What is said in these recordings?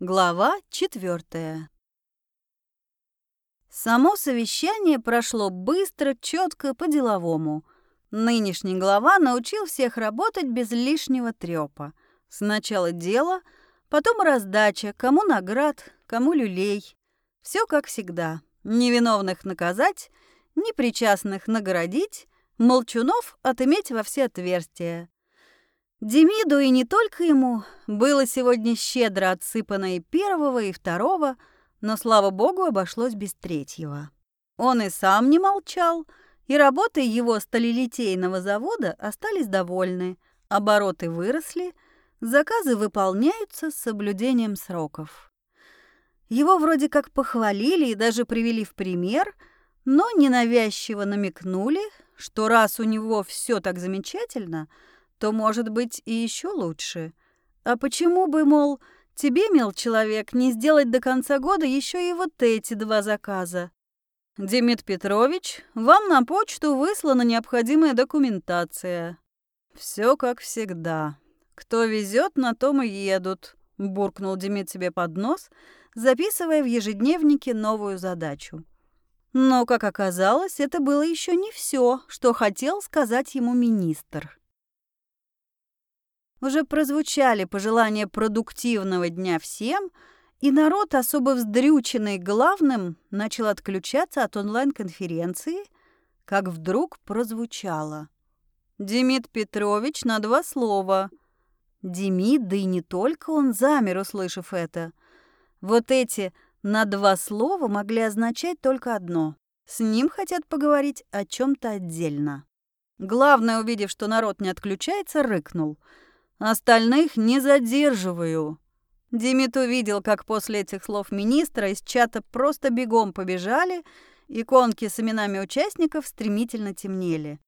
Глава четвертая. Само совещание прошло быстро, четко, по-деловому. Нынешний глава научил всех работать без лишнего трёпа. Сначала дело, потом раздача, кому наград, кому люлей. Все как всегда. Невиновных наказать, непричастных наградить, молчунов отыметь во все отверстия. Демиду и не только ему было сегодня щедро отсыпано и первого, и второго, но, слава богу, обошлось без третьего. Он и сам не молчал, и работы его сталелитейного завода остались довольны, обороты выросли, заказы выполняются с соблюдением сроков. Его вроде как похвалили и даже привели в пример, но ненавязчиво намекнули, что раз у него все так замечательно – то, может быть, и еще лучше. А почему бы, мол, тебе, мил человек, не сделать до конца года еще и вот эти два заказа? Демид Петрович, вам на почту выслана необходимая документация. Все как всегда. Кто везет, на том и едут, буркнул Демид себе под нос, записывая в ежедневнике новую задачу. Но, как оказалось, это было еще не все, что хотел сказать ему министр. Уже прозвучали пожелания продуктивного дня всем, и народ, особо вздрюченный главным, начал отключаться от онлайн-конференции, как вдруг прозвучало. «Демид Петрович на два слова». Демид, да и не только он замер, услышав это. Вот эти «на два слова» могли означать только одно. С ним хотят поговорить о чем то отдельно. Главное, увидев, что народ не отключается, рыкнул – Остальных не задерживаю». Димит увидел, как после этих слов министра из чата просто бегом побежали, иконки с именами участников стремительно темнели.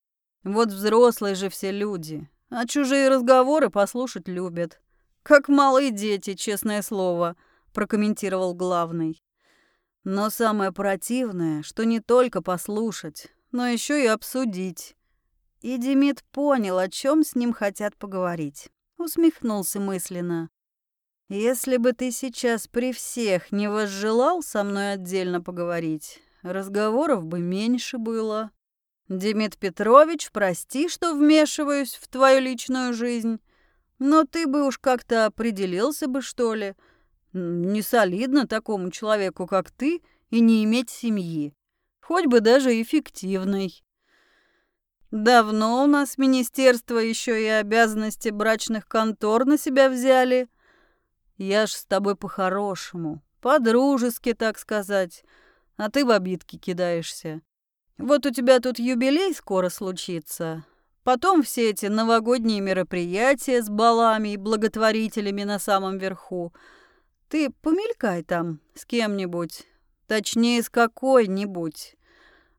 Вот взрослые же все люди, а чужие разговоры послушать любят. Как малые дети, честное слово, прокомментировал главный. Но самое противное, что не только послушать, но еще и обсудить. И Демид понял, о чем с ним хотят поговорить усмехнулся мысленно. Если бы ты сейчас при всех не возжелал со мной отдельно поговорить, разговоров бы меньше было. Демид Петрович, прости, что вмешиваюсь в твою личную жизнь, но ты бы уж как-то определился бы, что ли. Не солидно такому человеку, как ты, и не иметь семьи, хоть бы даже эффективной. Давно у нас министерство еще и обязанности брачных контор на себя взяли. Я ж с тобой по-хорошему, по-дружески, так сказать, а ты в обидки кидаешься. Вот у тебя тут юбилей скоро случится. Потом все эти новогодние мероприятия с балами и благотворителями на самом верху. Ты помелькай там с кем-нибудь, точнее, с какой-нибудь.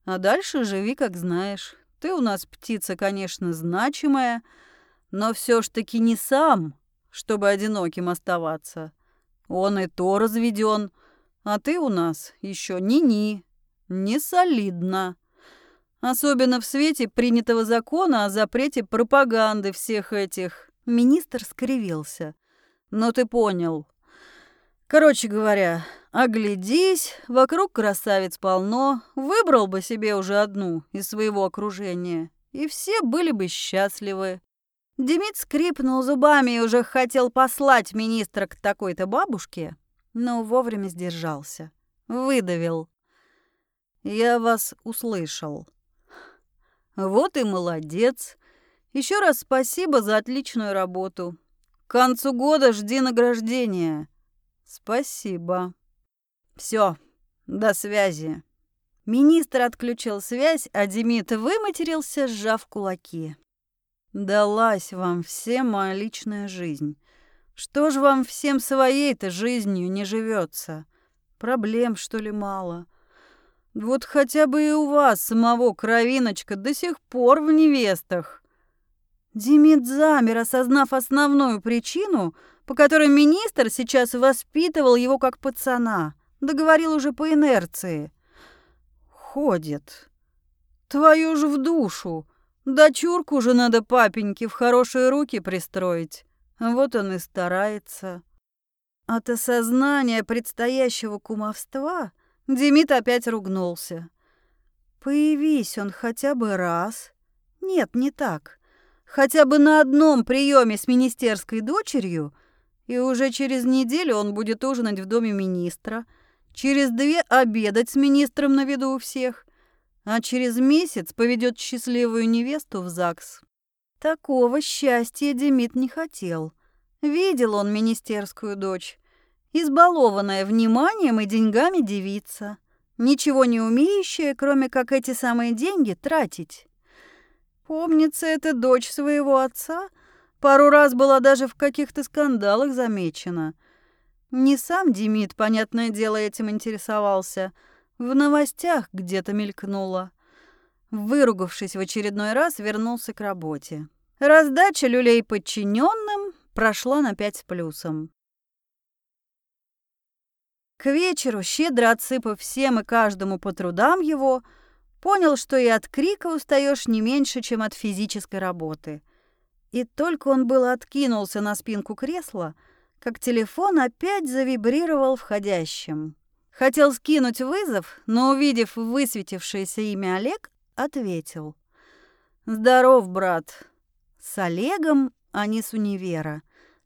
А дальше живи, как знаешь. Ты у нас птица, конечно, значимая, но все ж таки не сам, чтобы одиноким оставаться. Он и то разведен, а ты у нас еще ни-ни, не солидно. Особенно в свете принятого закона о запрете пропаганды всех этих. Министр скривился. Но ты понял. Короче говоря, Оглядись, вокруг красавиц полно, выбрал бы себе уже одну из своего окружения, и все были бы счастливы. Демид скрипнул зубами и уже хотел послать министра к такой-то бабушке, но вовремя сдержался. Выдавил. «Я вас услышал». «Вот и молодец. Еще раз спасибо за отличную работу. К концу года жди награждения». «Спасибо». Все, до связи. Министр отключил связь, а Демид выматерился, сжав кулаки. Далась вам всем моя личная жизнь. Что ж вам всем своей-то жизнью не живется? Проблем, что ли, мало? Вот хотя бы и у вас самого кровиночка до сих пор в невестах. Демид замер, осознав основную причину, по которой министр сейчас воспитывал его как пацана — Договорил уже по инерции. Ходит. Твою ж в душу. Дочурку же надо папеньке в хорошие руки пристроить. Вот он и старается. От осознания предстоящего кумовства Демид опять ругнулся. Появись он хотя бы раз. Нет, не так. Хотя бы на одном приеме с министерской дочерью, и уже через неделю он будет ужинать в доме министра, через две обедать с министром на виду у всех, а через месяц поведет счастливую невесту в ЗАГС. Такого счастья Демид не хотел. Видел он министерскую дочь, избалованная вниманием и деньгами девица – ничего не умеющая, кроме как эти самые деньги, тратить. Помнится, эта дочь своего отца пару раз была даже в каких-то скандалах замечена. Не сам Демид, понятное дело, этим интересовался. В новостях где-то мелькнуло. Выругавшись в очередной раз, вернулся к работе. Раздача люлей подчиненным прошла на пять с плюсом. К вечеру, щедро отсыпав всем и каждому по трудам его, понял, что и от крика устаешь не меньше, чем от физической работы. И только он был откинулся на спинку кресла, как телефон опять завибрировал входящим. Хотел скинуть вызов, но, увидев высветившееся имя Олег, ответил. «Здоров, брат». С Олегом, а не с универа.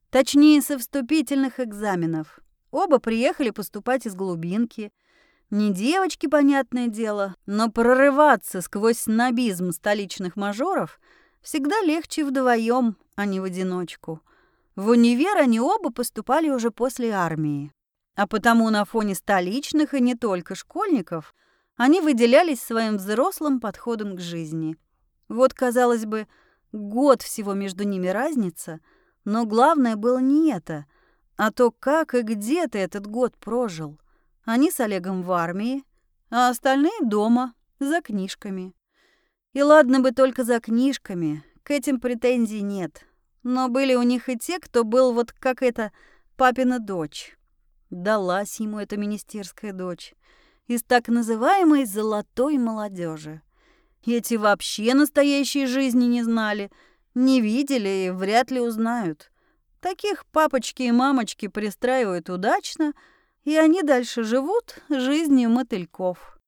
Точнее, со вступительных экзаменов. Оба приехали поступать из глубинки. Не девочки, понятное дело, но прорываться сквозь снобизм столичных мажоров всегда легче вдвоем, а не в одиночку. В универ они оба поступали уже после армии. А потому на фоне столичных и не только школьников они выделялись своим взрослым подходом к жизни. Вот, казалось бы, год всего между ними разница, но главное было не это — а то, как и где ты этот год прожил. Они с Олегом в армии, а остальные дома, за книжками. И ладно бы только за книжками, к этим претензий нет. Но были у них и те, кто был вот как эта папина дочь. Далась ему эта министерская дочь из так называемой «золотой молодежи». Эти вообще настоящей жизни не знали, не видели и вряд ли узнают. Таких папочки и мамочки пристраивают удачно, и они дальше живут жизнью мотыльков.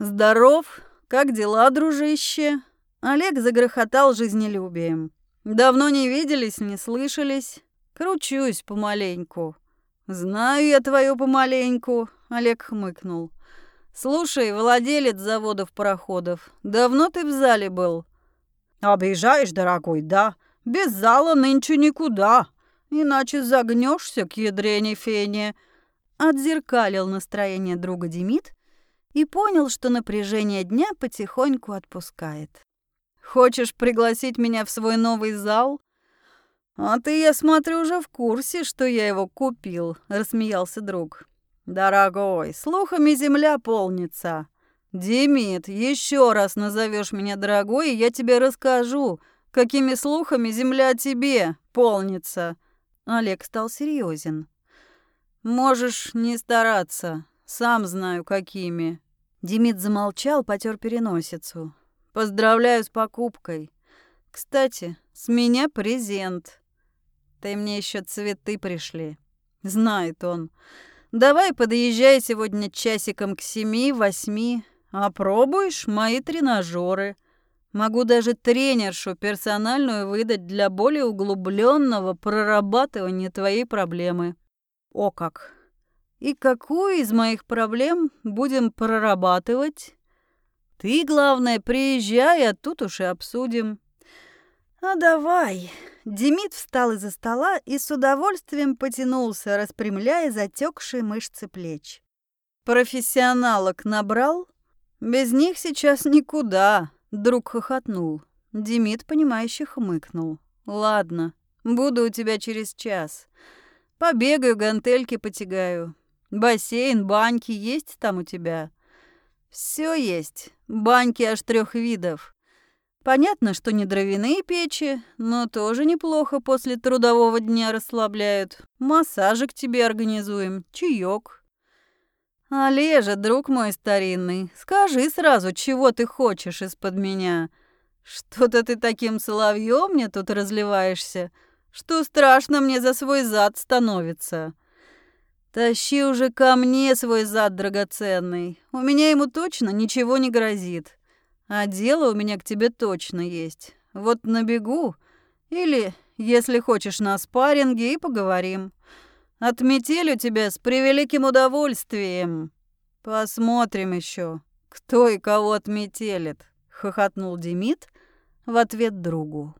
«Здоров! Как дела, дружище?» Олег загрохотал жизнелюбием. «Давно не виделись, не слышались. Кручусь помаленьку». «Знаю я твою помаленьку», — Олег хмыкнул. «Слушай, владелец заводов-пароходов, давно ты в зале был?» «Объезжаешь, дорогой, да? Без зала нынче никуда», иначе загнешься к ядрене фене. Отзеркалил настроение друга Демид и понял, что напряжение дня потихоньку отпускает. «Хочешь пригласить меня в свой новый зал?» «А ты, я смотрю, уже в курсе, что я его купил», — рассмеялся друг. «Дорогой, слухами земля полнится. Демид, еще раз назовешь меня дорогой, и я тебе расскажу, какими слухами земля тебе полнится. Олег стал серьезен. «Можешь не стараться, сам знаю, какими». Демид замолчал, потер переносицу. «Поздравляю с покупкой. Кстати, с меня презент. Ты мне еще цветы пришли». Знает он. «Давай подъезжай сегодня часиком к семи-восьми. Опробуешь мои тренажеры. Могу даже тренершу персональную выдать для более углубленного прорабатывания твоей проблемы. О как! И какую из моих проблем будем прорабатывать? Ты, главное, приезжай, а тут уж и обсудим. А давай. Демид встал из-за стола и с удовольствием потянулся, распрямляя затекшие мышцы плеч. Профессионалок набрал? Без них сейчас никуда. Друг хохотнул. Демид, понимающе хмыкнул. «Ладно, буду у тебя через час. Побегаю, гантельки потягаю. Бассейн, баньки есть там у тебя?» «Все есть. Баньки аж трех видов. Понятно, что не дровяные печи, но тоже неплохо после трудового дня расслабляют. Массажик тебе организуем, чаек. «Олежа, друг мой старинный, скажи сразу, чего ты хочешь из-под меня? Что-то ты таким соловьем мне тут разливаешься, что страшно мне за свой зад становится». Тащи уже ко мне свой зад драгоценный. У меня ему точно ничего не грозит. А дело у меня к тебе точно есть. Вот набегу. Или, если хочешь, на спарринге и поговорим. Отметелю тебя с превеликим удовольствием. Посмотрим еще, кто и кого отметелит, хохотнул Демид в ответ другу.